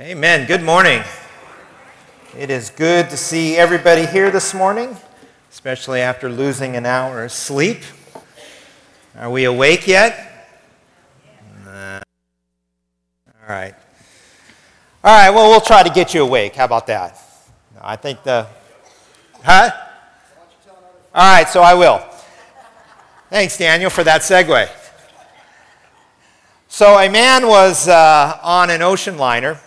Amen. Good morning. It is good to see everybody here this morning, especially after losing an hour of sleep. Are we awake yet? Nah. All right. All right, well, we'll try to get you awake. How about that? I think the. Huh? All right, so I will. Thanks, Daniel, for that segue. So, a man was uh, on an ocean liner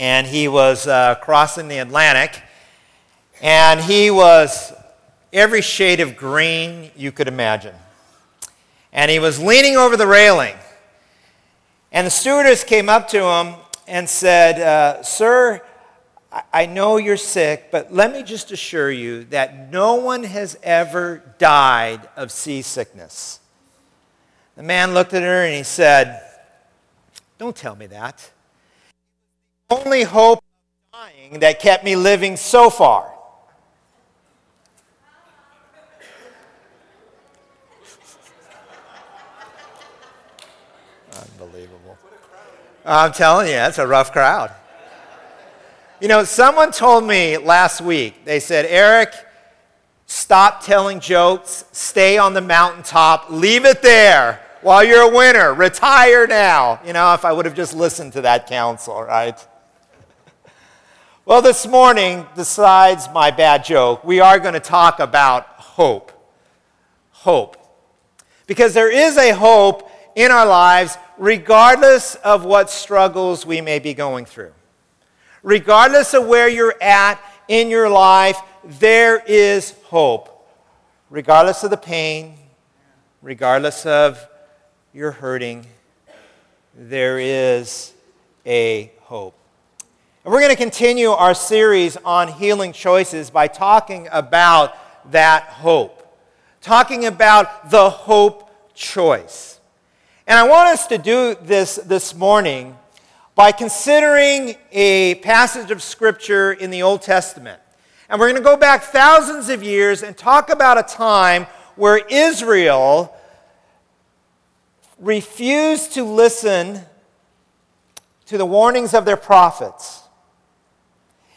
and he was uh, crossing the Atlantic, and he was every shade of green you could imagine. And he was leaning over the railing, and the stewardess came up to him and said, uh, Sir, I know you're sick, but let me just assure you that no one has ever died of seasickness. The man looked at her and he said, Don't tell me that only hope of dying that kept me living so far. Unbelievable. I'm telling you, that's a rough crowd. You know, someone told me last week, they said, Eric, stop telling jokes, stay on the mountaintop, leave it there while you're a winner, retire now. You know, if I would have just listened to that counsel, right? Well, this morning, besides my bad joke, we are going to talk about hope. Hope. Because there is a hope in our lives regardless of what struggles we may be going through. Regardless of where you're at in your life, there is hope. Regardless of the pain, regardless of your hurting, there is a hope. And we're going to continue our series on healing choices by talking about that hope, talking about the hope choice. And I want us to do this this morning by considering a passage of Scripture in the Old Testament. And we're going to go back thousands of years and talk about a time where Israel refused to listen to the warnings of their prophets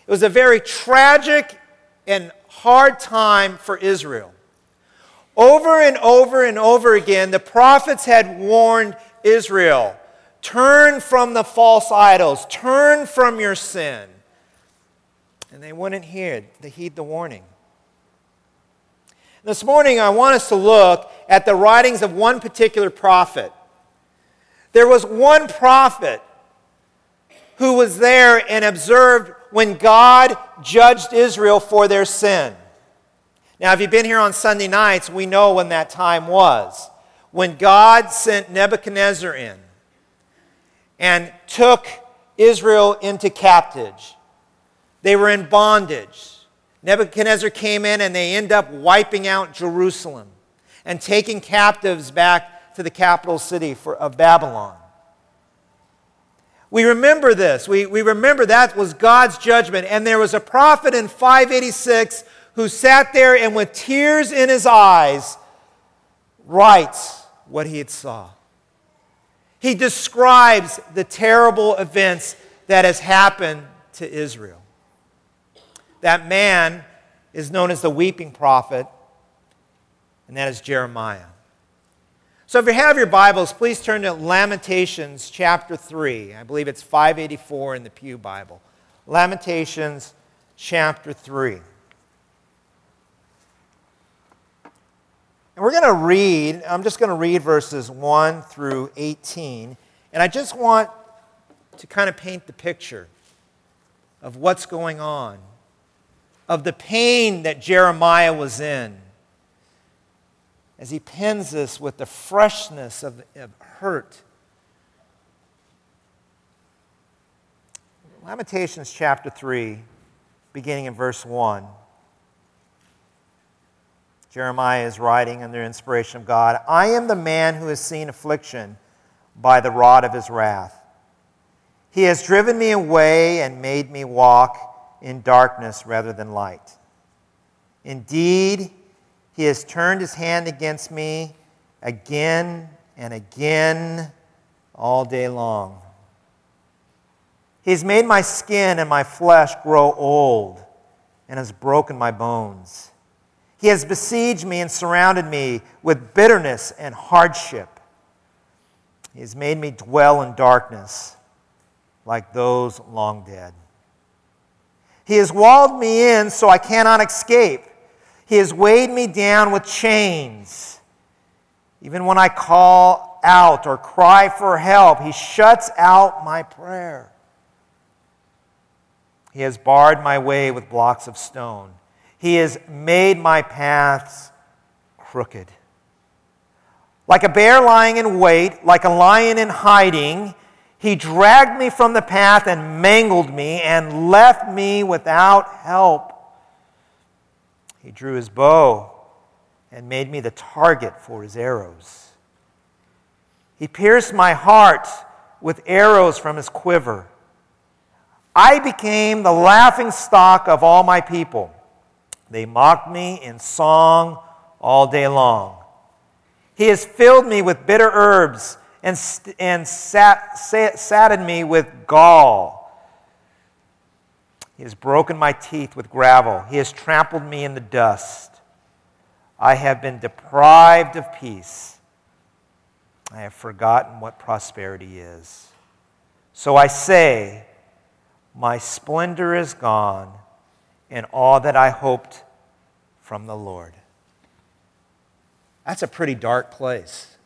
it was a very tragic and hard time for Israel. Over and over and over again, the prophets had warned Israel turn from the false idols, turn from your sin. And they wouldn't hear, they heed the warning. This morning, I want us to look at the writings of one particular prophet. There was one prophet who was there and observed when God judged Israel for their sin. Now, if you've been here on Sunday nights, we know when that time was. When God sent Nebuchadnezzar in and took Israel into captivity, they were in bondage. Nebuchadnezzar came in and they end up wiping out Jerusalem and taking captives back to the capital city for, of Babylon. We remember this. We, we remember that was God's judgment. And there was a prophet in 586 who sat there and with tears in his eyes writes what he had saw. He describes the terrible events that has happened to Israel. That man is known as the weeping prophet, and that is Jeremiah. So if you have your Bibles, please turn to Lamentations chapter 3. I believe it's 584 in the Pew Bible. Lamentations chapter 3. And we're going to read, I'm just going to read verses 1 through 18. And I just want to kind of paint the picture of what's going on, of the pain that Jeremiah was in as he pens this with the freshness of, of hurt. Lamentations chapter 3, beginning in verse 1. Jeremiah is writing under inspiration of God I am the man who has seen affliction by the rod of his wrath. He has driven me away and made me walk in darkness rather than light. Indeed, he has turned his hand against me again and again all day long. He's made my skin and my flesh grow old and has broken my bones. He has besieged me and surrounded me with bitterness and hardship. He has made me dwell in darkness like those long dead. He has walled me in so I cannot escape. He has weighed me down with chains. Even when I call out or cry for help, He shuts out my prayer. He has barred my way with blocks of stone. He has made my paths crooked. Like a bear lying in wait, like a lion in hiding, he dragged me from the path and mangled me and left me without help. He drew his bow and made me the target for his arrows. He pierced my heart with arrows from his quiver. I became the laughing stock of all my people. They mocked me in song all day long. He has filled me with bitter herbs and, and sat, sat, me with gall. He has broken my teeth with gravel. He has trampled me in the dust. I have been deprived of peace. I have forgotten what prosperity is. So I say, My splendor is gone, and all that I hoped from the Lord. That's a pretty dark place.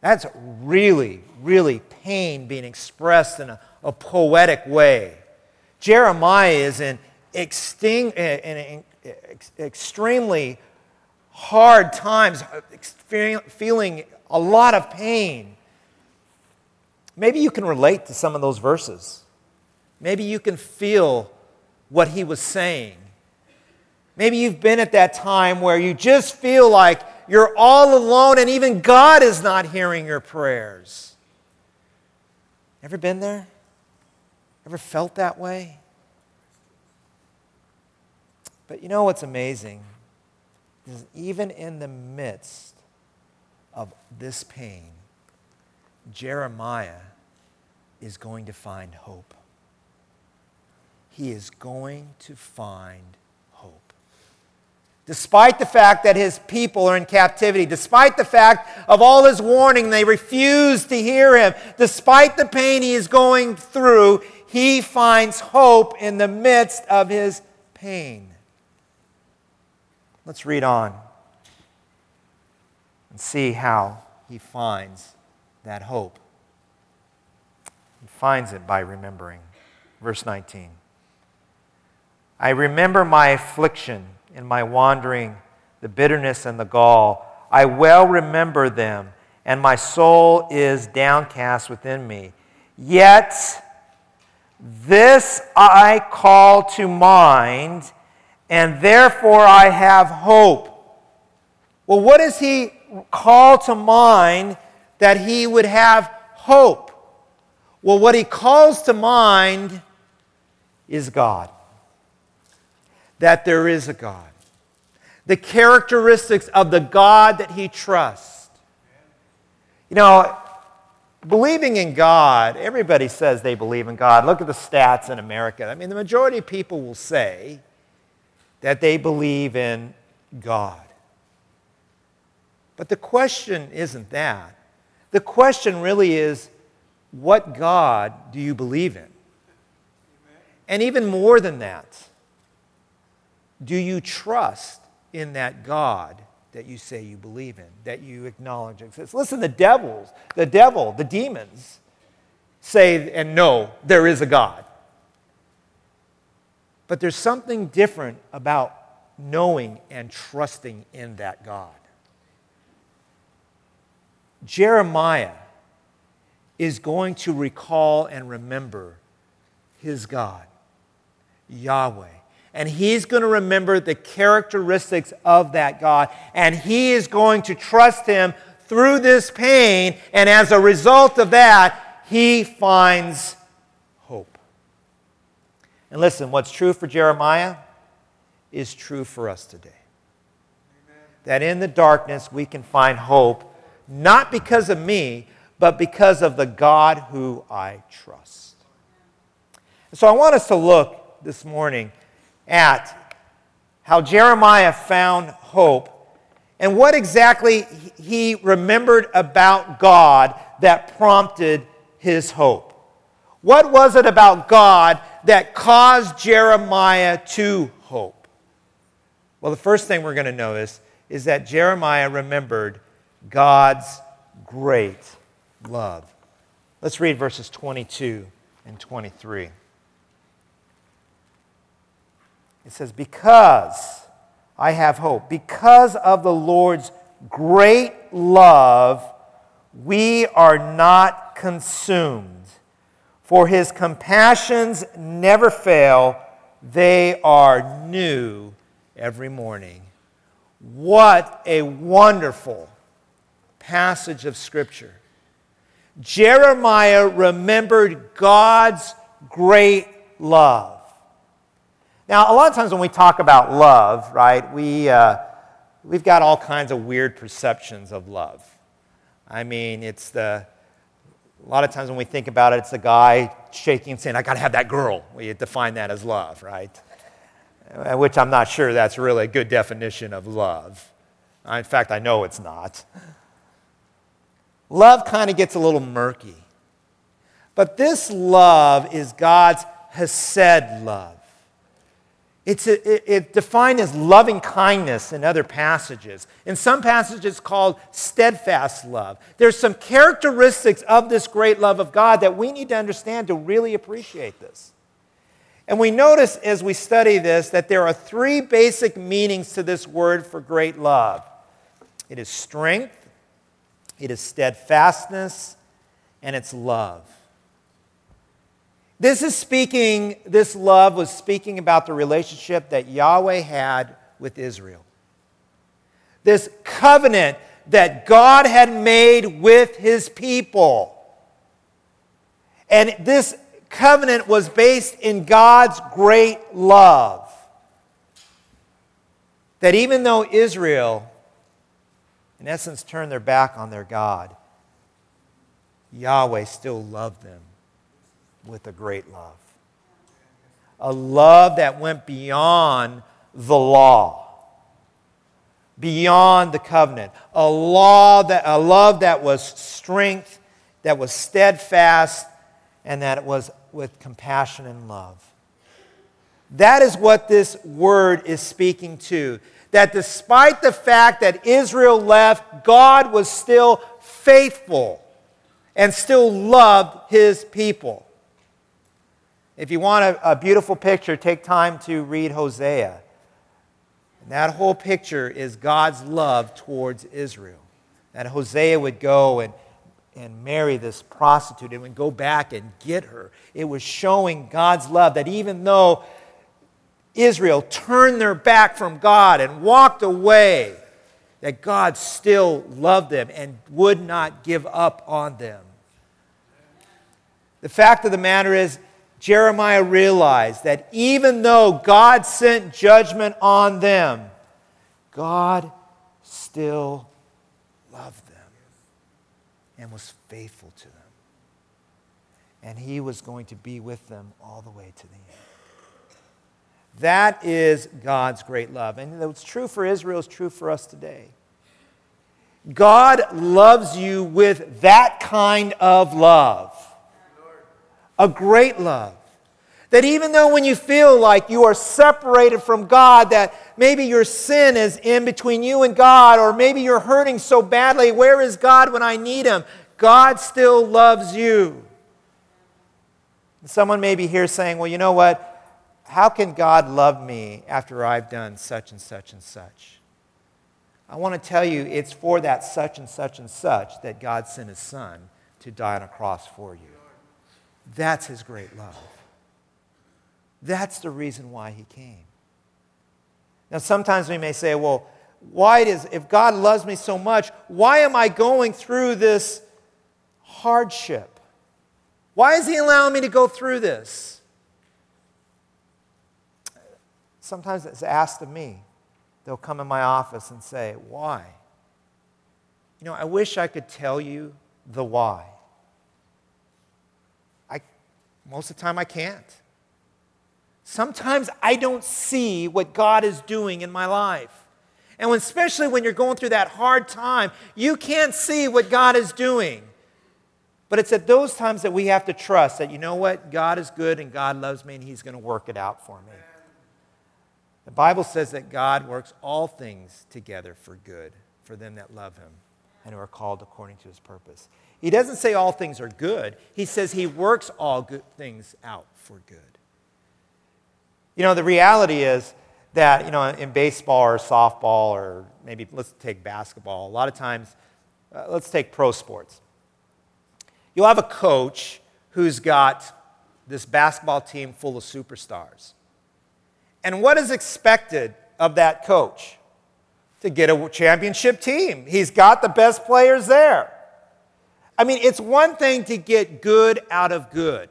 That's really, really pain being expressed in a, a poetic way. Jeremiah is in, exting, in, in extremely hard times, uh, feeling a lot of pain. Maybe you can relate to some of those verses. Maybe you can feel what he was saying. Maybe you've been at that time where you just feel like you're all alone and even God is not hearing your prayers. Ever been there? Ever felt that way? But you know what's amazing? Is even in the midst of this pain, Jeremiah is going to find hope. He is going to find hope. despite the fact that his people are in captivity, despite the fact of all his warning, they refuse to hear him, despite the pain he is going through, he finds hope in the midst of his pain. Let's read on and see how he finds that hope. He finds it by remembering. Verse 19 I remember my affliction and my wandering, the bitterness and the gall. I well remember them, and my soul is downcast within me. Yet, this I call to mind, and therefore I have hope. Well, what does he call to mind that he would have hope? Well, what he calls to mind is God that there is a God, the characteristics of the God that he trusts. You know, believing in God, everybody says they believe in God. Look at the stats in America. I mean, the majority of people will say that they believe in God. But the question isn't that. The question really is what God do you believe in? And even more than that, do you trust in that God that you say you believe in, that you acknowledge exists? Listen, the devils, the devil, the demons say and know there is a God. But there's something different about knowing and trusting in that God. Jeremiah is going to recall and remember his God, Yahweh and he's going to remember the characteristics of that God. And he is going to trust him through this pain. And as a result of that, he finds hope. And listen, what's true for Jeremiah is true for us today. Amen. That in the darkness we can find hope, not because of me, but because of the God who I trust. So I want us to look this morning at how Jeremiah found hope and what exactly he remembered about God that prompted his hope. What was it about God that caused Jeremiah to hope? Well, the first thing we're going to notice is that Jeremiah remembered God's great love. Let's read verses 22 and 23. It says, Because I have hope, because of the Lord's great love, we are not consumed. For his compassions never fail, they are new every morning. What a wonderful passage of Scripture. Jeremiah remembered God's great love. Now, a lot of times when we talk about love, right, we, uh, we've got all kinds of weird perceptions of love. I mean, it's the, a lot of times when we think about it, it's the guy shaking and saying, I got to have that girl. We define that as love, right? Uh, which I'm not sure that's really a good definition of love. In fact, I know it's not. Love kind of gets a little murky. But this love is God's Hesed love. It's a, it, defined as loving kindness in other passages. In some passages, called steadfast love. There's some characteristics of this great love of God that we need to understand to really appreciate this. And we notice as we study this that there are three basic meanings to this word for great love it is strength, it is steadfastness, and it's love. This is speaking, this love was speaking about the relationship that Yahweh had with Israel. This covenant that God had made with his people. And this covenant was based in God's great love. That even though Israel, in essence, turned their back on their God, Yahweh still loved them with a great love. A love that went beyond the law, beyond the covenant. A, law that, a love that was strength, that was steadfast, and that it was with compassion and love. That is what this word is speaking to. That despite the fact that Israel left, God was still faithful and still loved his people. If you want a, a beautiful picture, take time to read Hosea. And that whole picture is God's love towards Israel. That Hosea would go and, and marry this prostitute and would go back and get her. It was showing God's love that even though Israel turned their back from God and walked away, that God still loved them and would not give up on them. The fact of the matter is, Jeremiah realized that even though God sent judgment on them, God still loved them and was faithful to them. And he was going to be with them all the way to the end. That is God's great love. And what's true for Israel is true for us today. God loves you with that kind of love a great love. That even though when you feel like you are separated from God, that maybe your sin is in between you and God, or maybe you're hurting so badly, where is God when I need Him? God still loves you. Someone may be here saying, well, you know what? How can God love me after I've done such and such and such? I want to tell you, it's for that such and such and such that God sent His Son to die on a cross for you. That's his great love. That's the reason why he came. Now, sometimes we may say, well, why does, if God loves me so much, why am I going through this hardship? Why is he allowing me to go through this? Sometimes it's asked of me. They'll come in my office and say, Why? You know, I wish I could tell you the why. Most of the time, I can't. Sometimes I don't see what God is doing in my life. And when, especially when you're going through that hard time, you can't see what God is doing. But it's at those times that we have to trust that, you know what? God is good and God loves me and He's going to work it out for me. The Bible says that God works all things together for good for them that love Him and who are called according to His purpose. He doesn't say all things are good, He says He works all good things out for good. You know, the reality is that, you know, in baseball or softball or maybe let's take basketball, a lot of times, uh, let's take pro sports. You'll have a coach who's got this basketball team full of superstars. And what is expected of that coach? To get a championship team. He's got the best players there. I mean, it's one thing to get good out of good.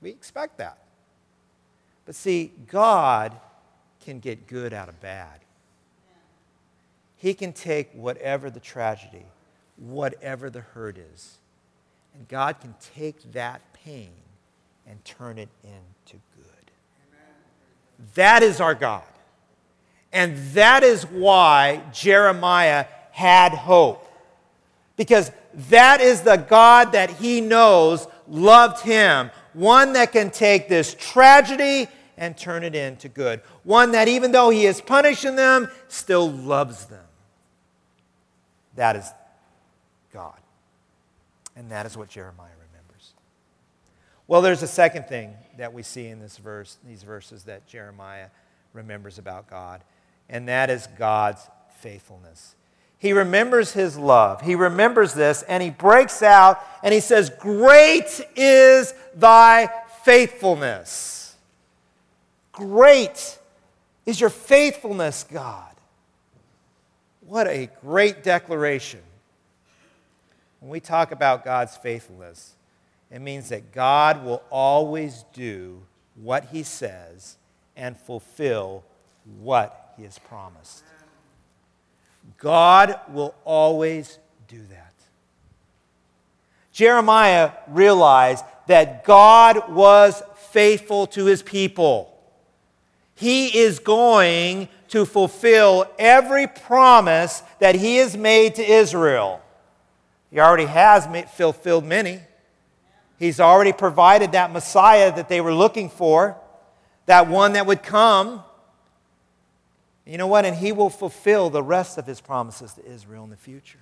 We expect that. But see, God can get good out of bad. He can take whatever the tragedy, whatever the hurt is, and God can take that pain and turn it into good. That is our God. And that is why Jeremiah had hope. Because that is the God that he knows loved him. One that can take this tragedy and turn it into good. One that, even though he is punishing them, still loves them. That is God. And that is what Jeremiah remembers. Well, there's a second thing that we see in this verse, these verses that Jeremiah remembers about God, and that is God's faithfulness. He remembers his love. He remembers this and he breaks out and he says, Great is thy faithfulness. Great is your faithfulness, God. What a great declaration. When we talk about God's faithfulness, it means that God will always do what he says and fulfill what he has promised. God will always do that. Jeremiah realized that God was faithful to his people. He is going to fulfill every promise that He has made to Israel. He already has fulfilled many. He's already provided that Messiah that they were looking for, that one that would come. You know what? And He will fulfill the rest of His promises to Israel in the future.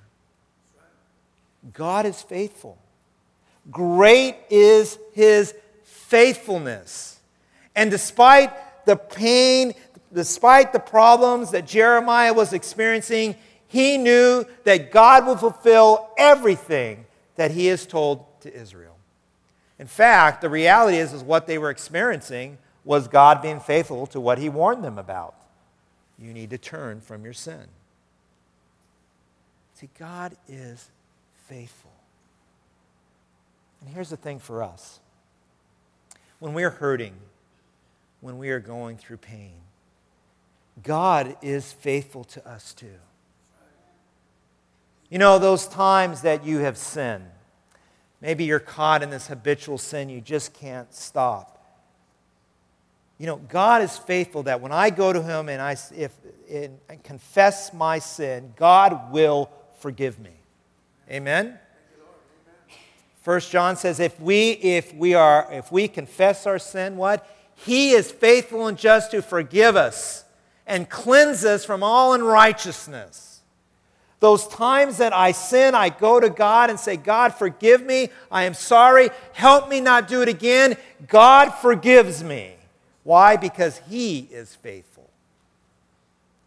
God is faithful. Great is His faithfulness. And despite the pain, despite the problems that Jeremiah was experiencing, he knew that God would fulfill everything that he has told to Israel. In fact, the reality is, is what they were experiencing was God being faithful to what he warned them about. You need to turn from your sin. See, God is faithful. And here's the thing for us when we're hurting, when we are going through pain. God is faithful to us too. You know, those times that you have sinned, maybe you're caught in this habitual sin, you just can't stop. You know, God is faithful that when I go to Him and I if, and confess my sin, God will forgive me. Amen? First John says, if we, if we are, if we confess our sin, what? He is faithful and just to forgive us and cleanse us from all unrighteousness. Those times that I sin, I go to God and say, God, forgive me. I am sorry. Help me not do it again. God forgives me. Why? Because He is faithful.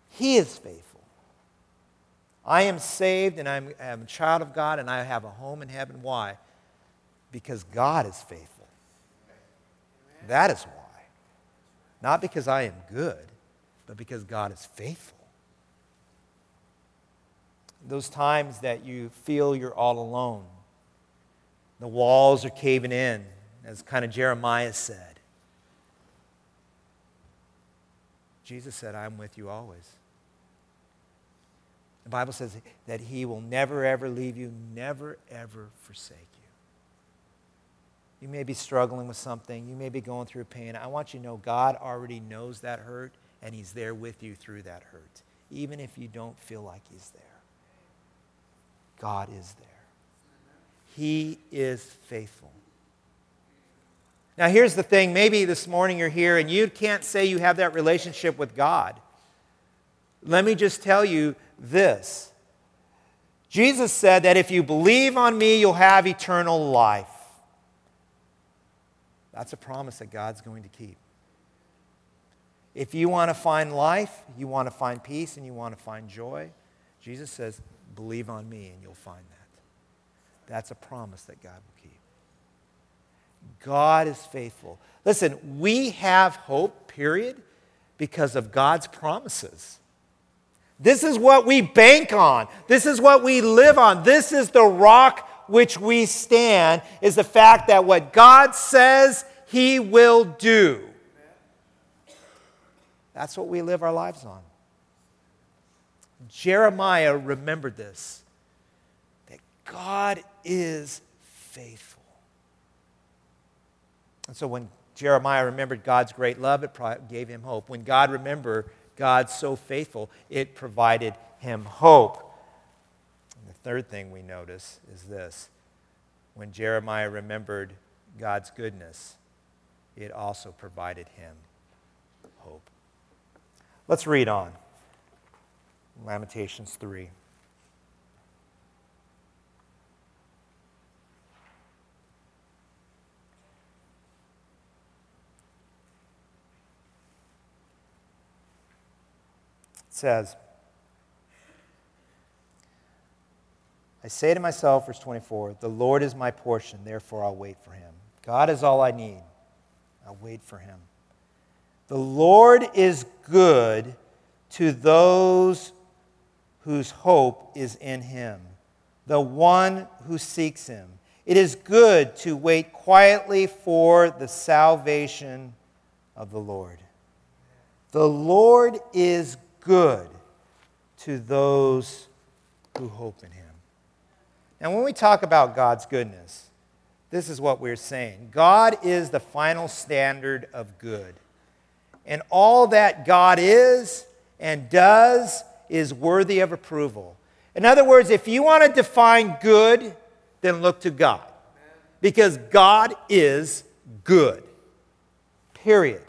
He is faithful. I am saved and I'm, I'm a child of God and I have a home in heaven. Why? Because God is faithful. That is why. Not because I am good, but because God is faithful. Those times that you feel you're all alone, the walls are caving in, as kind of Jeremiah said. Jesus said, I'm with you always. The Bible says that He will never, ever leave you, never, ever forsake you. You may be struggling with something. You may be going through pain. I want you to know God already knows that hurt, and He's there with you through that hurt, even if you don't feel like He's there. God is there. He is faithful. Now, here's the thing maybe this morning you're here and you can't say you have that relationship with God. Let me just tell you this Jesus said that if you believe on me, you'll have eternal life. That's a promise that God's going to keep. If you want to find life, you want to find peace, and you want to find joy, Jesus says, believe on me and you'll find that. That's a promise that God will keep. God is faithful. Listen, we have hope, period, because of God's promises. This is what we bank on. This is what we live on. This is the rock which we stand, is the fact that what God says, He will do. That's what we live our lives on. Jeremiah remembered this that God is faithful. And so when Jeremiah remembered God's great love, it gave him hope. When God remembered God so faithful, it provided him hope. And the third thing we notice is this when Jeremiah remembered God's goodness, it also provided him hope. Let's read on. Lamentations 3. Says, I say to myself, verse 24, the Lord is my portion, therefore I'll wait for him. God is all I need. I'll wait for him. The Lord is good to those whose hope is in him, the one who seeks him. It is good to wait quietly for the salvation of the Lord. The Lord is good to those who hope in him. Now, when we talk about God's goodness, this is what we're saying God is the final standard of good. And all that God is and does is worthy of approval. In other words, if you want to define good, then look to God. Because God is good. Period.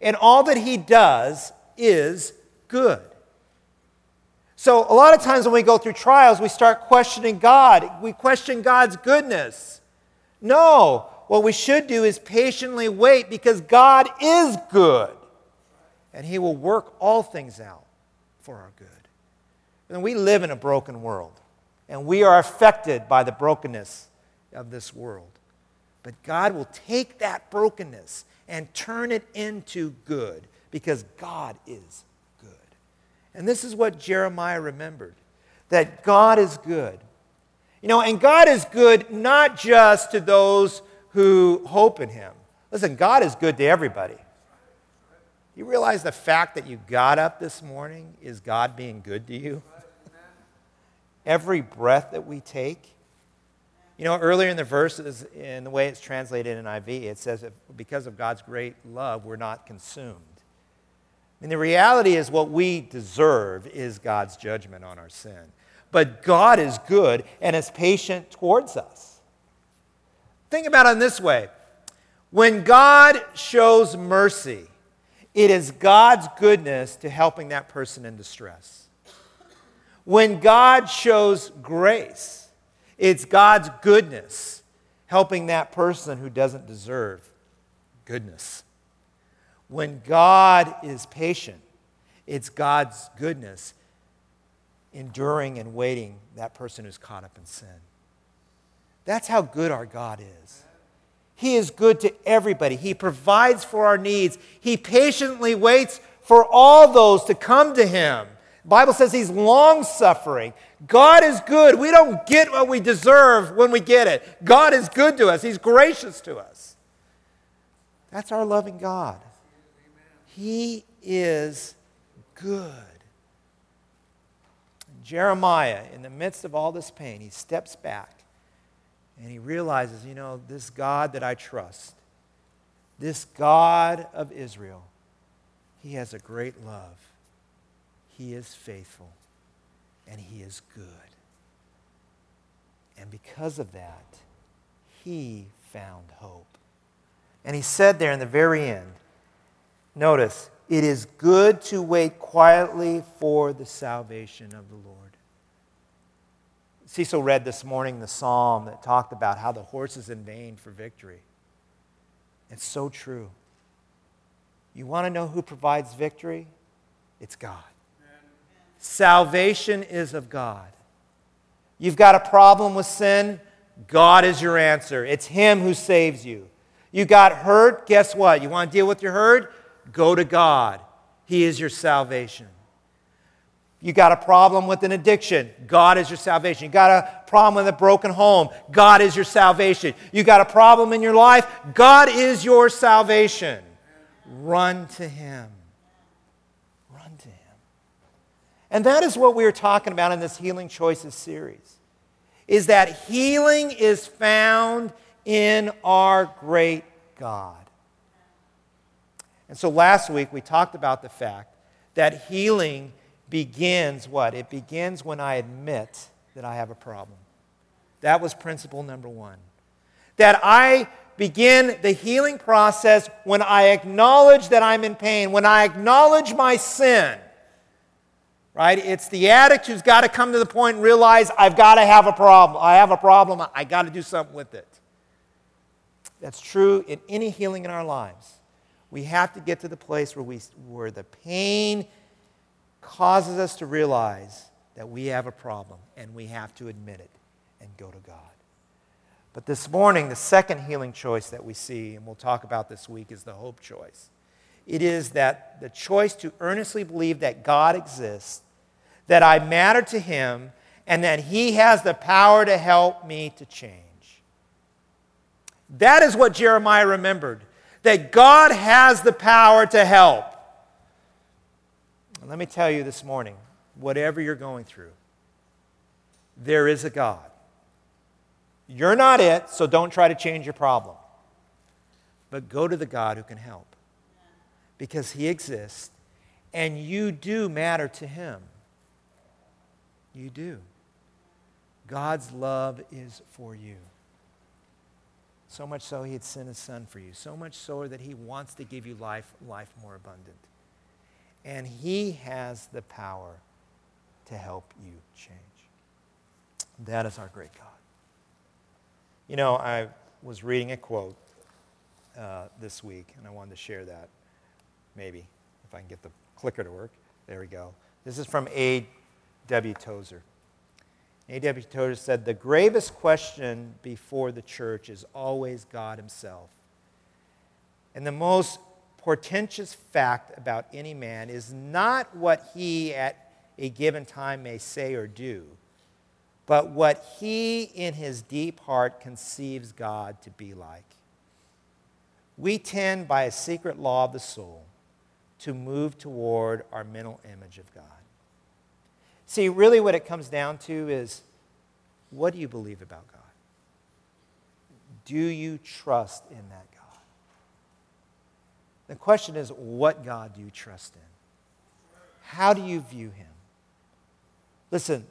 And all that He does is good. So, a lot of times when we go through trials, we start questioning God. We question God's goodness. No, what we should do is patiently wait because God is good. And He will work all things out for our good. And we live in a broken world, and we are affected by the brokenness of this world. But God will take that brokenness and turn it into good because God is and this is what Jeremiah remembered that God is good. You know, and God is good not just to those who hope in Him. Listen, God is good to everybody. You realize the fact that you got up this morning is God being good to you? Every breath that we take. You know, earlier in the verses, in the way it's translated in NIV, it says because of God's great love, we're not consumed. And the reality is, what we deserve is God's judgment on our sin. But God is good and is patient towards us. Think about it this way when God shows mercy, it is God's goodness to helping that person in distress. When God shows grace, it's God's goodness helping that person who doesn't deserve goodness. When God is patient, it's God's goodness enduring and waiting that person who's caught up in sin. That's how good our God is. He is good to everybody. He provides for our needs. He patiently waits for all those to come to him. The Bible says he's long suffering. God is good. We don't get what we deserve when we get it. God is good to us. He's gracious to us. That's our loving God. He is good. Jeremiah, in the midst of all this pain, he steps back and he realizes, you know, this God that I trust, this God of Israel, he has a great love. He is faithful and he is good. And because of that, he found hope. And he said there in the very end, notice, it is good to wait quietly for the salvation of the Lord. Cecil read this morning the psalm that talked about how the horse is in vain for victory. It's so true. You want to know who provides victory? It's God. Salvation is of God. You've got a problem with sin, God is your answer. It's Him who saves you. You got hurt, guess what? You want to deal with your hurt? Go to God. He is your salvation. You got a problem with an addiction, God is your salvation. You got a problem with a broken home, God is your salvation. You got a problem in your life, God is your salvation. Run to Him. Run to Him. And that is what we are talking about in this Healing Choices series. Is that healing is found in our great God. And so last week we talked about the fact that healing begins what? It begins when I admit that I have a problem. That was principle number one. That I begin the healing process when I acknowledge that I'm in pain, when I acknowledge my sin. Right? It's the addict who's got to come to the point and realize I've got to have a problem. I have a problem. I got to do something with it. That's true in any healing in our lives. We have to get to the place where, we, where the pain causes us to realize that we have a problem and we have to admit it and go to God. But this morning, the second healing choice that we see, and we'll talk about this week, is the hope choice. It is that the choice to earnestly believe that God exists, that I matter to Him, and that He has the power to help me to change. That is what Jeremiah remembered that God has the power to help. Let me tell you this morning whatever you're going through, there is a God. You're not it, so don't try to change your problem. But go to the God who can help because He exists and you do matter to Him. You do. God's love is for you. So much so, He had sent His Son for you. So much so that He wants to give you life, life more abundant. And He has the power to help you change. That is our great God. You know, I was reading a quote uh, this week, and I wanted to share that. Maybe, if I can get the clicker to work. There we go. This is from A.W. Tozer. A.W. Tozer said, The gravest question before the church is always God Himself. And the most portentous fact about any man is not what he at a given time may say or do but what he in his deep heart conceives God to be like. We tend, by a secret law of the soul, to move toward our mental image of God. See, really, what it comes down to is what do you believe about God? Do you trust in that God? The question is, what God do you trust in? How do you view him? Listen,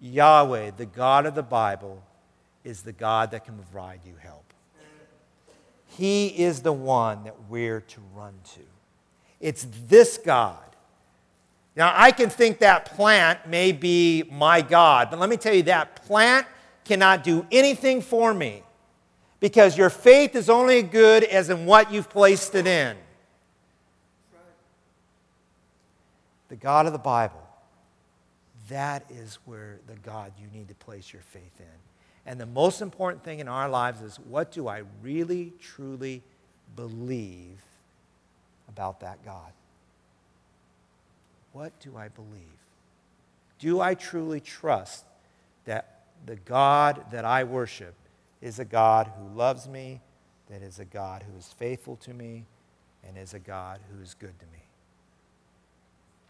Yahweh, the God of the Bible, is the God that can provide you help. He is the one that we're to run to. It's this God. Now, I can think that plant may be my God, but let me tell you that plant cannot do anything for me because your faith is only good as in what you've placed it in. The God of the Bible that is where the God you need to place your faith in. And the most important thing in our lives is what do I really, truly believe about that God? What do I believe? Do I truly trust that the God that I worship is a God who loves me, that is a God who is faithful to me, and is a God who is good to me?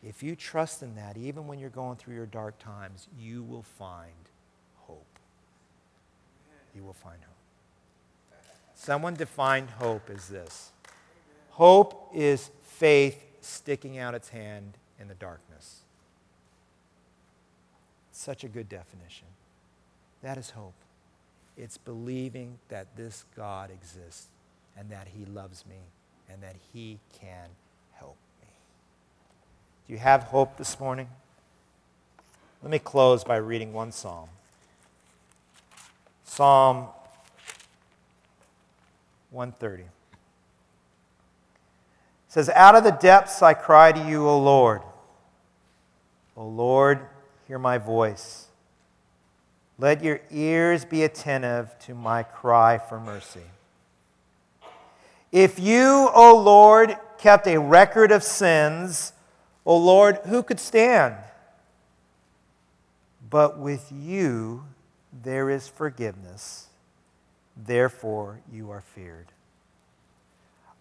if you trust in that, even when you're going through your dark times, you will find hope. You will find hope. Someone defined hope as this hope is faith sticking out its hand in the darkness. Such a good definition. That is hope. It's believing that this God exists and that He loves me and that He can help me. Do you have hope this morning? Let me close by reading one psalm. Psalm 130. Says, Out of the depths I cry to you, O Lord. O Lord, hear my voice. Let your ears be attentive to my cry for mercy. If you, O Lord, kept a record of sins, O Lord, who could stand? But with you there is forgiveness, therefore you are feared.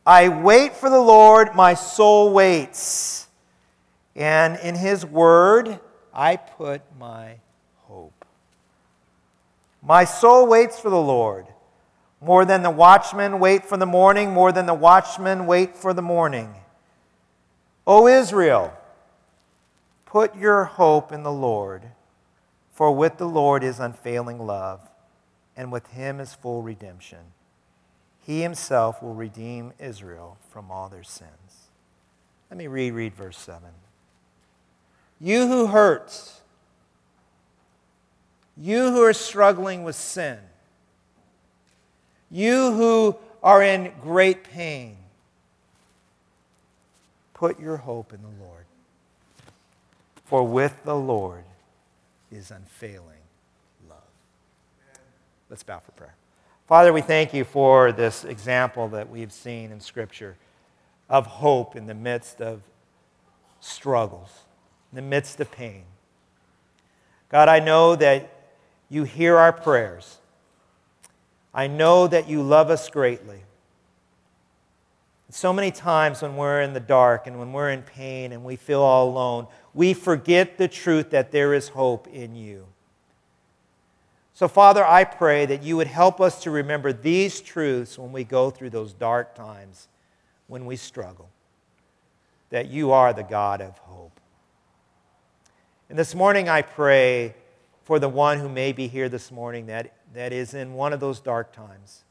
I wait for the Lord, my soul waits, and in his word I put my hope. My soul waits for the Lord. More than the watchmen wait for the morning, more than the watchmen wait for the morning. O Israel, put your hope in the Lord, for with the Lord is unfailing love, and with him is full redemption. He himself will redeem Israel from all their sins. Let me reread verse 7. You who hurts, you who are struggling with sin, you who are in great pain, put your hope in the Lord. For with the Lord is unfailing love. Let's bow for prayer. Father, we thank you for this example that we've seen in Scripture of hope in the midst of struggles, in the midst of pain. God, I know that you hear our prayers. I know that you love us greatly. So many times when we're in the dark and when we're in pain and we feel all alone, we forget the truth that there is hope in you. So, Father, I pray that you would help us to remember these truths when we go through those dark times, when we struggle, that you are the God of hope. And this morning, I pray for the one who may be here this morning that that is in one of those dark times,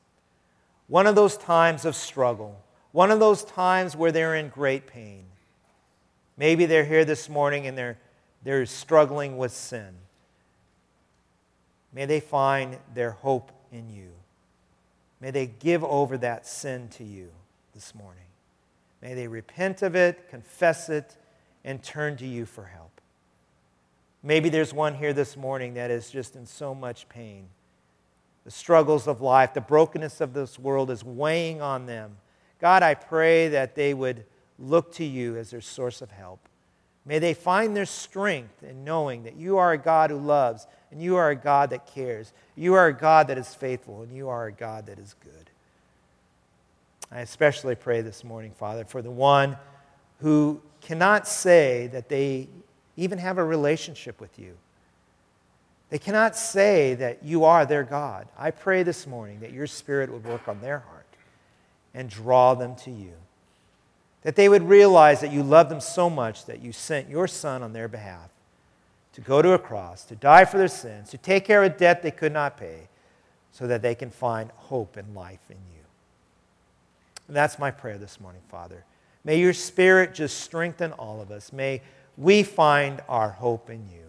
one of those times of struggle, one of those times where they're in great pain. Maybe they're here this morning and they're, they're struggling with sin. May they find their hope in you. May they give over that sin to you this morning. May they repent of it, confess it, and turn to you for help. Maybe there's one here this morning that is just in so much pain the struggles of life, the brokenness of this world is weighing on them. God, I pray that they would look to you as their source of help. May they find their strength in knowing that you are a God who loves, and you are a God that cares. You are a God that is faithful, and you are a God that is good. I especially pray this morning, Father, for the one who cannot say that they even have a relationship with you. They cannot say that you are their God. I pray this morning that your Spirit would work on their heart and draw them to you. That they would realize that you love them so much that you sent your Son on their behalf to go to a cross, to die for their sins, to take care of a debt they could not pay, so that they can find hope and life in you. And that's my prayer this morning, Father. May your Spirit just strengthen all of us. May we find our hope in you.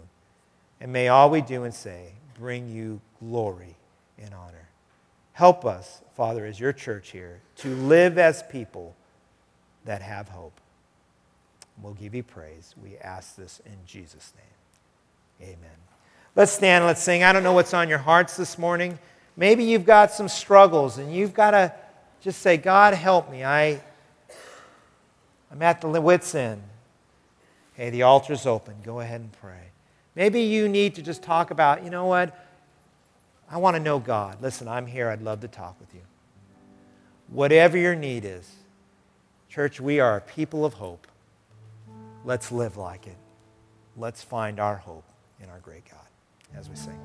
And may all we do and say bring you glory and honor. Help us, Father, as your church here, to live as people that have hope. We'll give you praise. We ask this in Jesus' name. Amen. Let's stand, let's sing. I don't know what's on your hearts this morning. Maybe you've got some struggles and you've got to just say, God, help me. I, I'm at the wit's end. Hey, the altar's open. Go ahead and pray. Maybe you need to just talk about, you know what? I want to know God. Listen, I'm here. I'd love to talk with you. Whatever your need is, church, we are a people of hope. Let's live like it. Let's find our hope in our great God as we sing.